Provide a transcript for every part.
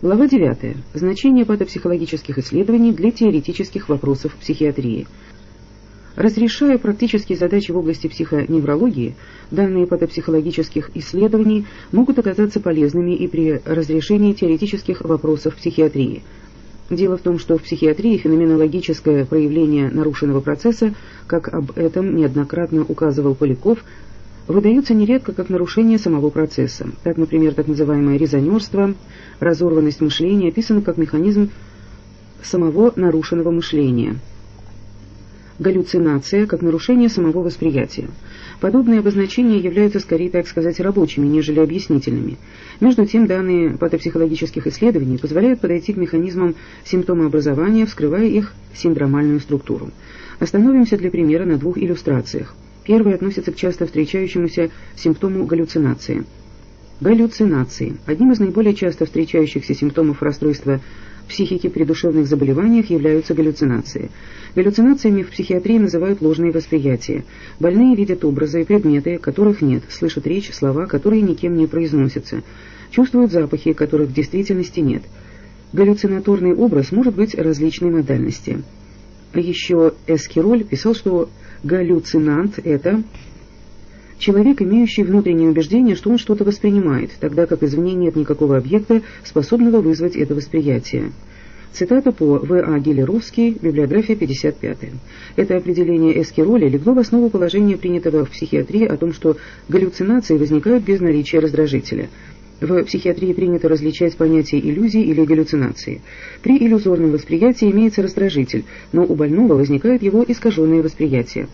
Глава 9. Значение патопсихологических исследований для теоретических вопросов психиатрии. Разрешая практические задачи в области психоневрологии, данные патопсихологических исследований могут оказаться полезными и при разрешении теоретических вопросов психиатрии. Дело в том, что в психиатрии феноменологическое проявление нарушенного процесса, как об этом неоднократно указывал Поляков, выдаются нередко как нарушение самого процесса. Так, например, так называемое резонерство, разорванность мышления описано как механизм самого нарушенного мышления. Галлюцинация как нарушение самого восприятия. Подобные обозначения являются скорее, так сказать, рабочими, нежели объяснительными. Между тем, данные патопсихологических исследований позволяют подойти к механизмам симптомообразования, вскрывая их синдромальную структуру. Остановимся для примера на двух иллюстрациях. Первый относится к часто встречающемуся симптому галлюцинации. Галлюцинации. Одним из наиболее часто встречающихся симптомов расстройства психики при душевных заболеваниях являются галлюцинации. Галлюцинациями в психиатрии называют ложные восприятия. Больные видят образы и предметы, которых нет, слышат речь, слова, которые никем не произносятся, чувствуют запахи, которых в действительности нет. Галлюцинаторный образ может быть различной модальности. Еще Эскироль писал, что галлюцинант – это человек, имеющий внутреннее убеждение, что он что-то воспринимает, тогда как извне нет никакого объекта, способного вызвать это восприятие. Цитата по В. А. Гелеровский, библиография 55. Это определение Эскироли легло в основу положения, принятого в психиатрии о том, что галлюцинации возникают без наличия раздражителя. В психиатрии принято различать понятия иллюзии или галлюцинации. При иллюзорном восприятии имеется раздражитель, но у больного возникает его искаженное восприятие.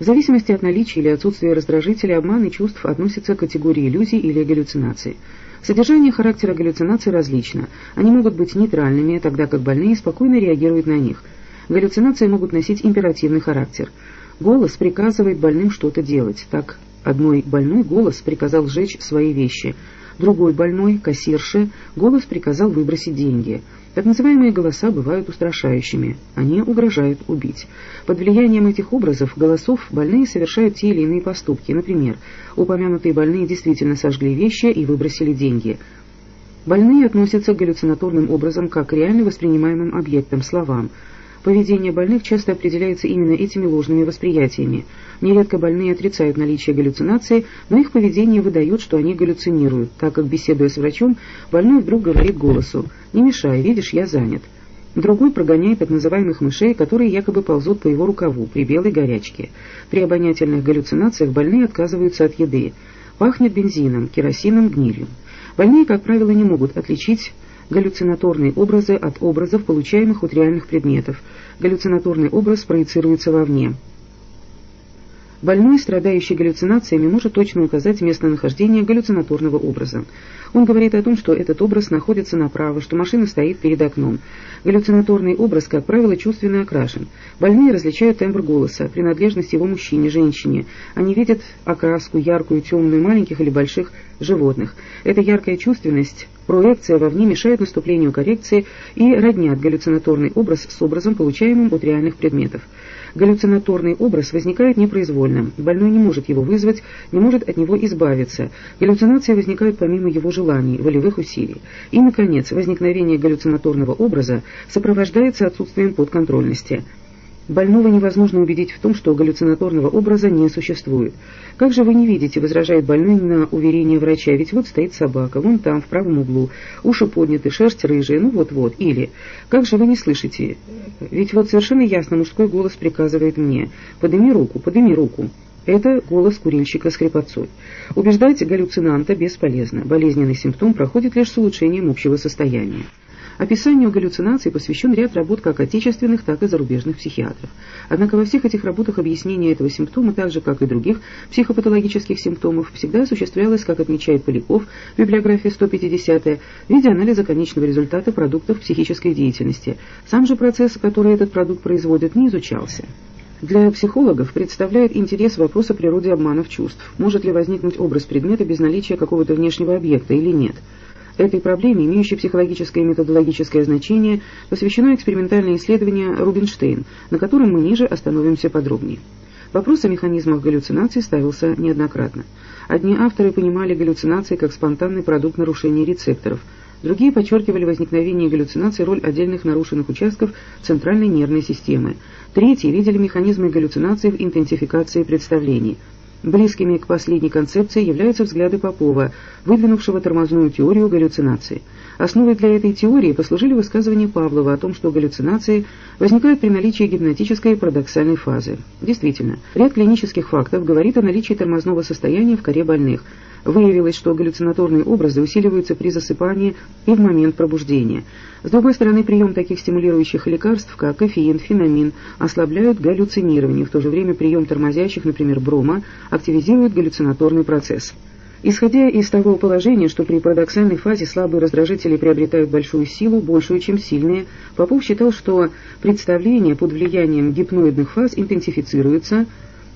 В зависимости от наличия или отсутствия раздражителя обман и чувств относятся к категории иллюзий или галлюцинаций. Содержание характера галлюцинаций различно. Они могут быть нейтральными, тогда как больные спокойно реагируют на них. Галлюцинации могут носить императивный характер. Голос приказывает больным что-то делать. Так, одной больной голос приказал сжечь свои вещи – Другой больной, кассирше, голос приказал выбросить деньги. Так называемые голоса бывают устрашающими. Они угрожают убить. Под влиянием этих образов, голосов, больные совершают те или иные поступки. Например, упомянутые больные действительно сожгли вещи и выбросили деньги. Больные относятся к галлюцинаторным образом как к реально воспринимаемым объектам, словам – Поведение больных часто определяется именно этими ложными восприятиями. Нередко больные отрицают наличие галлюцинации, но их поведение выдает, что они галлюцинируют, так как, беседуя с врачом, больной вдруг говорит голосу «Не мешай, видишь, я занят». Другой прогоняет так называемых мышей, которые якобы ползут по его рукаву при белой горячке. При обонятельных галлюцинациях больные отказываются от еды. Пахнет бензином, керосином, гнилью. Больные, как правило, не могут отличить галлюцинаторные образы от образов, получаемых от реальных предметов. Галлюцинаторный образ проецируется вовне. Больной, страдающий галлюцинациями, может точно указать местонахождение галлюцинаторного образа. Он говорит о том, что этот образ находится направо, что машина стоит перед окном. Галлюцинаторный образ, как правило, чувственно окрашен. Больные различают тембр голоса, принадлежность его мужчине, женщине. Они видят окраску, яркую, темную, маленьких или больших животных. Эта яркая чувственность, проекция вовне мешает наступлению коррекции и роднят галлюцинаторный образ с образом, получаемым от реальных предметов. Галлюцинаторный образ возникает непроизвольно, больной не может его вызвать, не может от него избавиться. Галлюцинации возникают помимо его желаний, волевых усилий. И, наконец, возникновение галлюцинаторного образа сопровождается отсутствием подконтрольности – Больного невозможно убедить в том, что галлюцинаторного образа не существует. «Как же вы не видите?» — возражает больной на уверение врача. «Ведь вот стоит собака, вон там, в правом углу, уши подняты, шерсть рыжая, ну вот-вот». Или «Как же вы не слышите? Ведь вот совершенно ясно мужской голос приказывает мне. Подыми руку, подыми руку». Это голос курильщика с хрипотцой. Убеждать галлюцинанта бесполезно. Болезненный симптом проходит лишь с улучшением общего состояния. Описанию галлюцинаций посвящен ряд работ как отечественных, так и зарубежных психиатров. Однако во всех этих работах объяснение этого симптома, так же как и других психопатологических симптомов, всегда осуществлялось, как отмечает Поляков, библиография 150 в виде анализа конечного результата продуктов психической деятельности. Сам же процесс, который этот продукт производит, не изучался. Для психологов представляет интерес вопрос о природе обманов чувств. Может ли возникнуть образ предмета без наличия какого-то внешнего объекта или нет? Этой проблеме, имеющей психологическое и методологическое значение, посвящено экспериментальное исследование Рубинштейн, на котором мы ниже остановимся подробнее. Вопрос о механизмах галлюцинаций ставился неоднократно. Одни авторы понимали галлюцинации как спонтанный продукт нарушения рецепторов, Другие подчеркивали возникновение галлюцинаций роль отдельных нарушенных участков центральной нервной системы. Третьи видели механизмы галлюцинаций в интенсификации представлений. Близкими к последней концепции являются взгляды Попова, выдвинувшего тормозную теорию галлюцинаций. Основой для этой теории послужили высказывания Павлова о том, что галлюцинации возникают при наличии гипнотической парадоксальной фазы. Действительно, ряд клинических фактов говорит о наличии тормозного состояния в коре больных. Выявилось, что галлюцинаторные образы усиливаются при засыпании и в момент пробуждения. С другой стороны, прием таких стимулирующих лекарств, как кофеин, феномин, ослабляют галлюцинирование, в то же время прием тормозящих, например, брома, активизирует галлюцинаторный процесс. Исходя из того положения, что при парадоксальной фазе слабые раздражители приобретают большую силу, большую, чем сильные, Попов считал, что представления под влиянием гипноидных фаз интенсифицируются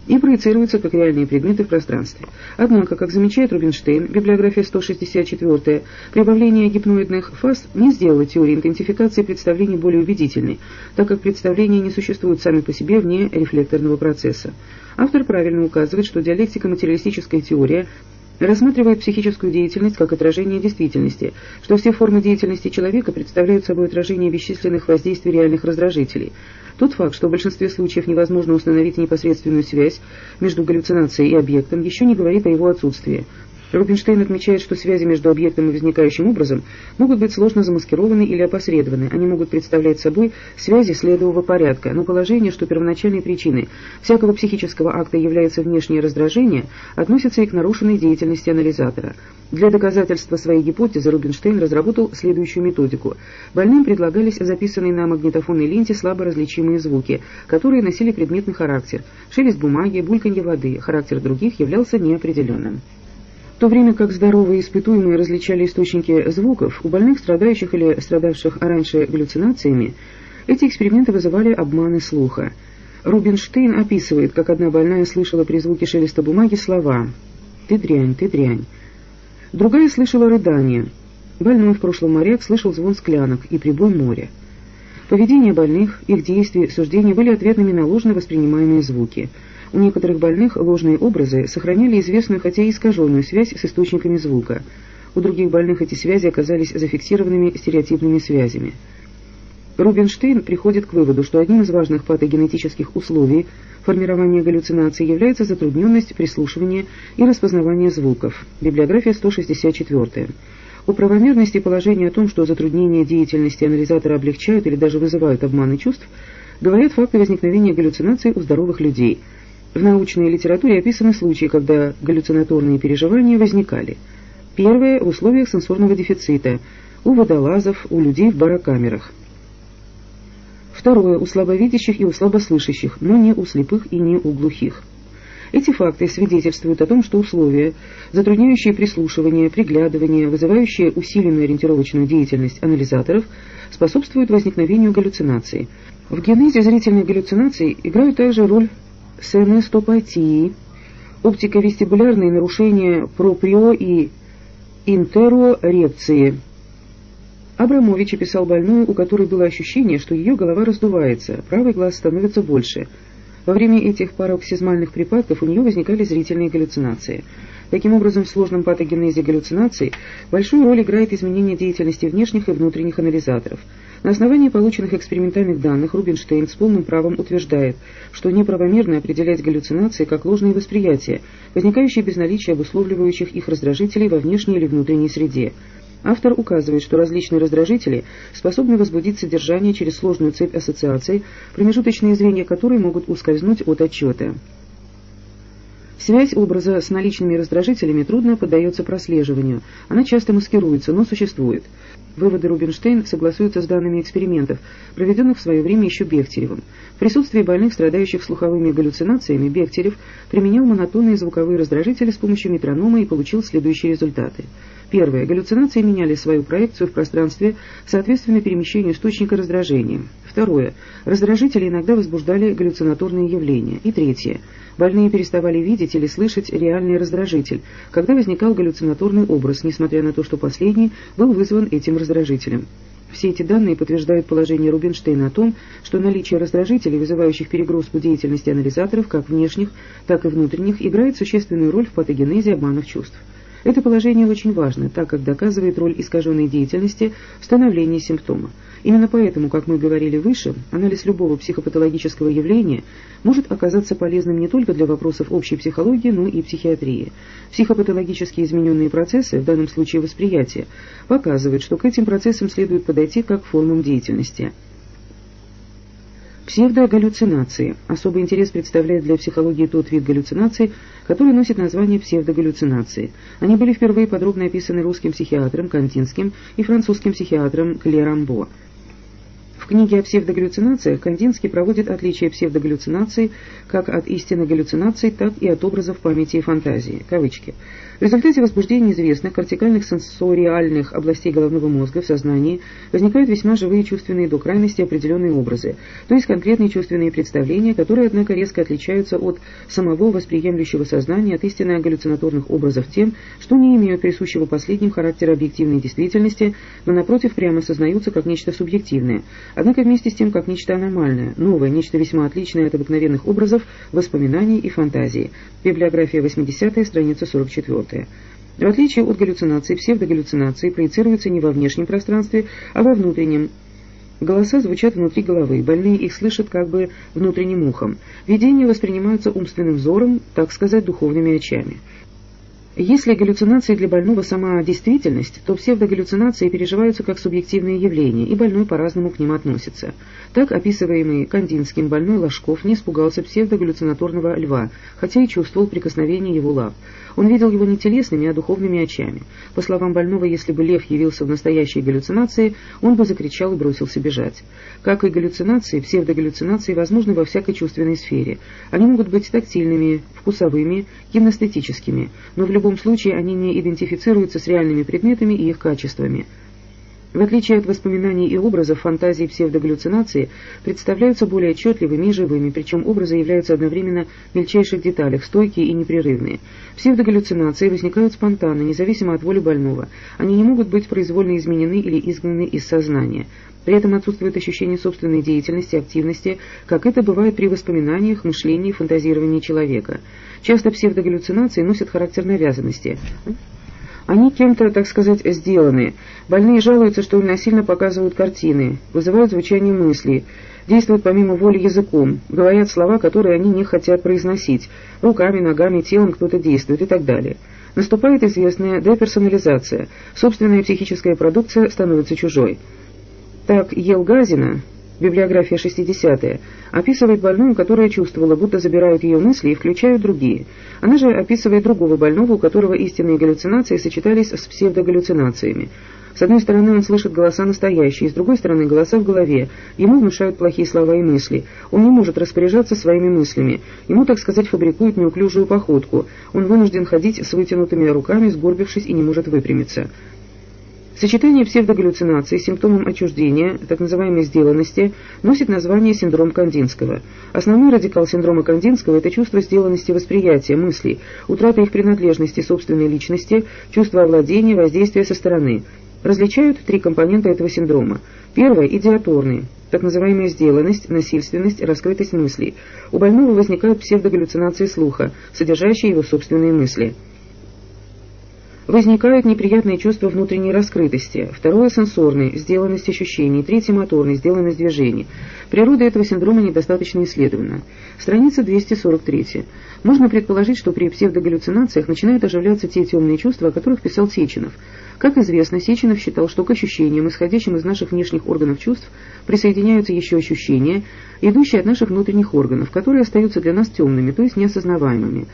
и проецируются как реальные предметы в пространстве. Однако, как замечает Рубинштейн, библиография 164, прибавление гипноидных фаз не сделало теории интенсификации представлений более убедительной, так как представления не существуют сами по себе вне рефлекторного процесса. Автор правильно указывает, что диалектико-материалистическая теория рассматривает психическую деятельность как отражение действительности, что все формы деятельности человека представляют собой отражение бесчисленных воздействий реальных раздражителей. Тот факт, что в большинстве случаев невозможно установить непосредственную связь между галлюцинацией и объектом, еще не говорит о его отсутствии. Рубинштейн отмечает, что связи между объектом и возникающим образом могут быть сложно замаскированы или опосредованы. Они могут представлять собой связи следового порядка, но положение, что первоначальной причиной всякого психического акта является внешнее раздражение, относится и к нарушенной деятельности анализатора. Для доказательства своей гипотезы Рубинштейн разработал следующую методику. Больным предлагались записанные на магнитофонной ленте слабо различимые звуки, которые носили предметный характер. Шелест бумаги, бульканье воды. Характер других являлся неопределенным. В то время как здоровые испытуемые различали источники звуков, у больных, страдающих или страдавших раньше галлюцинациями, эти эксперименты вызывали обманы слуха. Рубинштейн описывает, как одна больная слышала при звуке шелеста бумаги слова «ты дрянь, ты дрянь». Другая слышала рыдание. Больной в прошлом моряк слышал звон склянок и прибой моря. Поведение больных, их действия, суждения были ответными на ложно воспринимаемые звуки – у некоторых больных ложные образы сохраняли известную, хотя и искаженную связь с источниками звука. У других больных эти связи оказались зафиксированными стереотипными связями. Рубинштейн приходит к выводу, что одним из важных патогенетических условий формирования галлюцинаций является затрудненность прислушивания и распознавания звуков. Библиография 164. О правомерности положения о том, что затруднения деятельности анализатора облегчают или даже вызывают обманы чувств, говорят факты возникновения галлюцинаций у здоровых людей – в научной литературе описаны случаи, когда галлюцинаторные переживания возникали. Первое – в условиях сенсорного дефицита, у водолазов, у людей в барокамерах. Второе – у слабовидящих и у слабослышащих, но не у слепых и не у глухих. Эти факты свидетельствуют о том, что условия, затрудняющие прислушивание, приглядывание, вызывающие усиленную ориентировочную деятельность анализаторов, способствуют возникновению галлюцинаций. В генезе зрительных галлюцинаций играют также роль сенестопатии, оптиковестибулярные нарушения проприо и интерорекции. Абрамович описал больную, у которой было ощущение, что ее голова раздувается, правый глаз становится больше. Во время этих пароксизмальных припадков у нее возникали зрительные галлюцинации. Таким образом, в сложном патогенезе галлюцинаций большую роль играет изменение деятельности внешних и внутренних анализаторов – на основании полученных экспериментальных данных Рубинштейн с полным правом утверждает, что неправомерно определять галлюцинации как ложные восприятия, возникающие без наличия обусловливающих их раздражителей во внешней или внутренней среде. Автор указывает, что различные раздражители способны возбудить содержание через сложную цепь ассоциаций, промежуточные звенья которой могут ускользнуть от отчета. Связь образа с наличными раздражителями трудно поддается прослеживанию, она часто маскируется, но существует. Выводы Рубинштейн согласуются с данными экспериментов, проведенных в свое время еще Бехтеревым. В присутствии больных, страдающих слуховыми галлюцинациями, Бехтерев применял монотонные звуковые раздражители с помощью метронома и получил следующие результаты. Первое. Галлюцинации меняли свою проекцию в пространстве соответственно перемещению источника раздражения. Второе. Раздражители иногда возбуждали галлюцинаторные явления. И третье. Больные переставали видеть или слышать реальный раздражитель, когда возникал галлюцинаторный образ, несмотря на то, что последний был вызван этим раздражителем. Все эти данные подтверждают положение Рубинштейна о том, что наличие раздражителей, вызывающих перегрузку деятельности анализаторов, как внешних, так и внутренних, играет существенную роль в патогенезе обманных чувств. Это положение очень важно, так как доказывает роль искаженной деятельности в становлении симптома. Именно поэтому, как мы говорили выше, анализ любого психопатологического явления может оказаться полезным не только для вопросов общей психологии, но и психиатрии. Психопатологически измененные процессы, в данном случае восприятие, показывают, что к этим процессам следует подойти как к формам деятельности. Псевдогаллюцинации. Особый интерес представляет для психологии тот вид галлюцинаций, который носит название псевдогаллюцинации. Они были впервые подробно описаны русским психиатром Кандинским и французским психиатром Клерамбо. В книге о псевдогаллюцинациях Кандинский проводит отличие псевдогаллюцинаций как от истинной галлюцинаций, так и от образов памяти и фантазии. Кавычки. В результате возбуждения известных кортикальных сенсориальных областей головного мозга в сознании возникают весьма живые чувственные до крайности определенные образы, то есть конкретные чувственные представления, которые, однако, резко отличаются от самого восприемлющего сознания от истинно галлюцинаторных образов тем, что не имеют присущего последним характера объективной действительности, но, напротив, прямо сознаются как нечто субъективное, однако вместе с тем как нечто аномальное, новое, нечто весьма отличное от обыкновенных образов, воспоминаний и фантазии. Библиография 80 страница 44. В отличие от галлюцинаций, псевдогаллюцинации проецируются не во внешнем пространстве, а во внутреннем. Голоса звучат внутри головы, больные их слышат как бы внутренним ухом. Видения воспринимаются умственным взором, так сказать, духовными очами. Если галлюцинации для больного сама действительность, то псевдогаллюцинации переживаются как субъективные явления, и больной по-разному к ним относится. Так описываемый Кандинским больной Ложков не испугался псевдогаллюцинаторного льва, хотя и чувствовал прикосновение его лап. Он видел его не телесными, а духовными очами. По словам больного, если бы лев явился в настоящей галлюцинации, он бы закричал и бросился бежать. Как и галлюцинации, псевдогаллюцинации возможны во всякой чувственной сфере. Они могут быть тактильными, вкусовыми, гимнастетическими, но в любом случае они не идентифицируются с реальными предметами и их качествами. В отличие от воспоминаний и образов, фантазии и псевдогаллюцинации представляются более отчетливыми и живыми, причем образы являются одновременно в мельчайших деталях, стойкие и непрерывные. Псевдогаллюцинации возникают спонтанно, независимо от воли больного. Они не могут быть произвольно изменены или изгнаны из сознания. При этом отсутствует ощущение собственной деятельности, активности, как это бывает при воспоминаниях, мышлении, фантазировании человека. Часто псевдогаллюцинации носят характер навязанности. Они кем-то, так сказать, сделаны. Больные жалуются, что им насильно показывают картины, вызывают звучание мыслей, действуют помимо воли языком, говорят слова, которые они не хотят произносить, руками, ногами, телом кто-то действует и так далее. Наступает известная деперсонализация, собственная психическая продукция становится чужой. Так Елгазина, библиография 60-я, описывает больную, которая чувствовала, будто забирают ее мысли и включают другие. Она же описывает другого больного, у которого истинные галлюцинации сочетались с псевдогаллюцинациями. С одной стороны, он слышит голоса настоящие, с другой стороны, голоса в голове. Ему внушают плохие слова и мысли. Он не может распоряжаться своими мыслями. Ему, так сказать, фабрикуют неуклюжую походку. Он вынужден ходить с вытянутыми руками, сгорбившись и не может выпрямиться. Сочетание псевдогаллюцинаций с симптомом отчуждения, так называемой сделанности, носит название синдром Кандинского. Основной радикал синдрома Кандинского – это чувство сделанности восприятия, мыслей, утрата их принадлежности собственной личности, чувство овладения, воздействия со стороны. Различают три компонента этого синдрома. Первое – идиаторный, так называемая сделанность, насильственность, раскрытость мыслей. У больного возникают псевдогаллюцинации слуха, содержащие его собственные мысли – Возникают неприятные чувства внутренней раскрытости. Второе – сенсорный, сделанность ощущений. Третье – моторный, сделанность движений. Природа этого синдрома недостаточно исследована. Страница 243. Можно предположить, что при псевдогаллюцинациях начинают оживляться те темные чувства, о которых писал Сеченов. Как известно, Сеченов считал, что к ощущениям, исходящим из наших внешних органов чувств, присоединяются еще ощущения, идущие от наших внутренних органов, которые остаются для нас темными, то есть неосознаваемыми.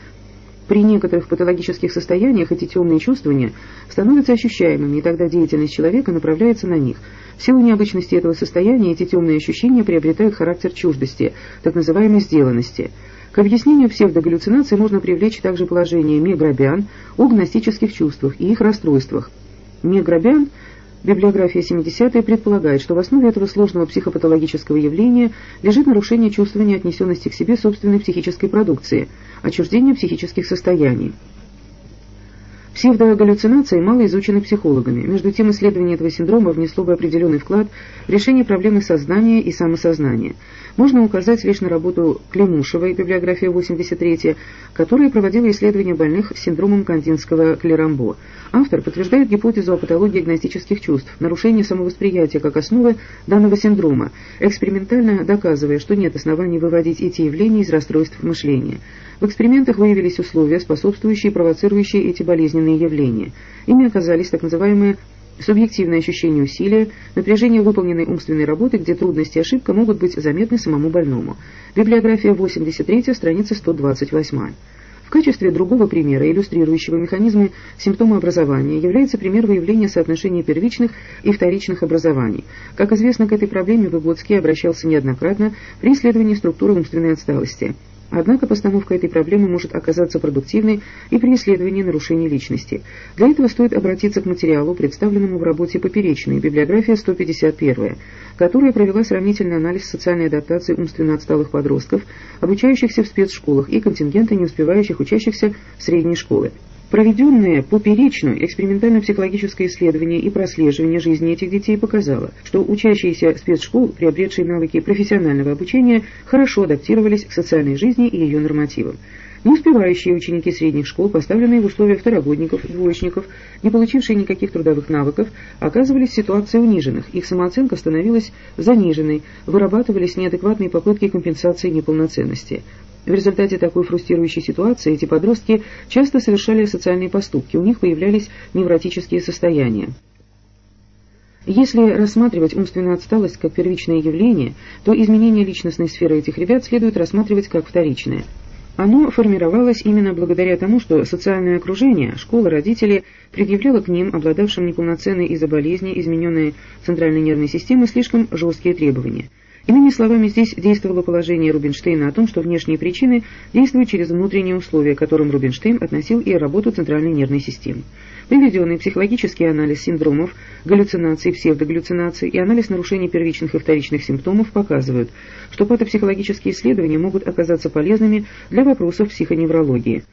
При некоторых патологических состояниях эти темные чувствования становятся ощущаемыми, и тогда деятельность человека направляется на них. В силу необычности этого состояния эти темные ощущения приобретают характер чуждости, так называемой сделанности. К объяснению псевдогаллюцинаций можно привлечь также положение Меграбян о гностических чувствах и их расстройствах. Меграбян Библиография 70 предполагает, что в основе этого сложного психопатологического явления лежит нарушение чувствования отнесенности к себе собственной психической продукции, отчуждение психических состояний. Псевдогаллюцинации мало изучены психологами. Между тем, исследование этого синдрома внесло бы определенный вклад в решение проблемы сознания и самосознания. Можно указать лишь на работу Климушевой, библиография 83, которая проводила исследования больных с синдромом кандинского клерамбо. Автор подтверждает гипотезу о патологии гностических чувств, нарушении самовосприятия как основы данного синдрома, экспериментально доказывая, что нет оснований выводить эти явления из расстройств мышления. В экспериментах выявились условия, способствующие и провоцирующие эти болезненные явления. Ими оказались так называемые субъективное ощущение усилия, напряжение выполненной умственной работы, где трудности и ошибка могут быть заметны самому больному. Библиография 83, страница 128. В качестве другого примера, иллюстрирующего механизмы симптомообразования, является пример выявления соотношения первичных и вторичных образований. Как известно, к этой проблеме Выгодский обращался неоднократно при исследовании структуры умственной отсталости. Однако постановка этой проблемы может оказаться продуктивной и при исследовании нарушений личности. Для этого стоит обратиться к материалу, представленному в работе «Поперечной», библиография 151, которая провела сравнительный анализ социальной адаптации умственно отсталых подростков, обучающихся в спецшколах и контингента не успевающих учащихся средней школы. Проведенное поперечное экспериментально-психологическое исследование и прослеживание жизни этих детей показало, что учащиеся спецшкол, приобретшие навыки профессионального обучения, хорошо адаптировались к социальной жизни и ее нормативам. Не успевающие ученики средних школ, поставленные в условия второгодников, двоечников, не получившие никаких трудовых навыков, оказывались в ситуации униженных, их самооценка становилась заниженной, вырабатывались неадекватные попытки компенсации неполноценности. В результате такой фрустрирующей ситуации эти подростки часто совершали социальные поступки, у них появлялись невротические состояния. Если рассматривать умственную отсталость как первичное явление, то изменение личностной сферы этих ребят следует рассматривать как вторичное. Оно формировалось именно благодаря тому, что социальное окружение, школа, родители предъявляло к ним, обладавшим неполноценной из-за болезни, измененной центральной нервной системы, слишком жесткие требования – Иными словами, здесь действовало положение Рубинштейна о том, что внешние причины действуют через внутренние условия, к которым Рубинштейн относил и работу центральной нервной системы. Приведенный психологический анализ синдромов, галлюцинаций, псевдогаллюцинаций и анализ нарушений первичных и вторичных симптомов показывают, что патопсихологические исследования могут оказаться полезными для вопросов психоневрологии.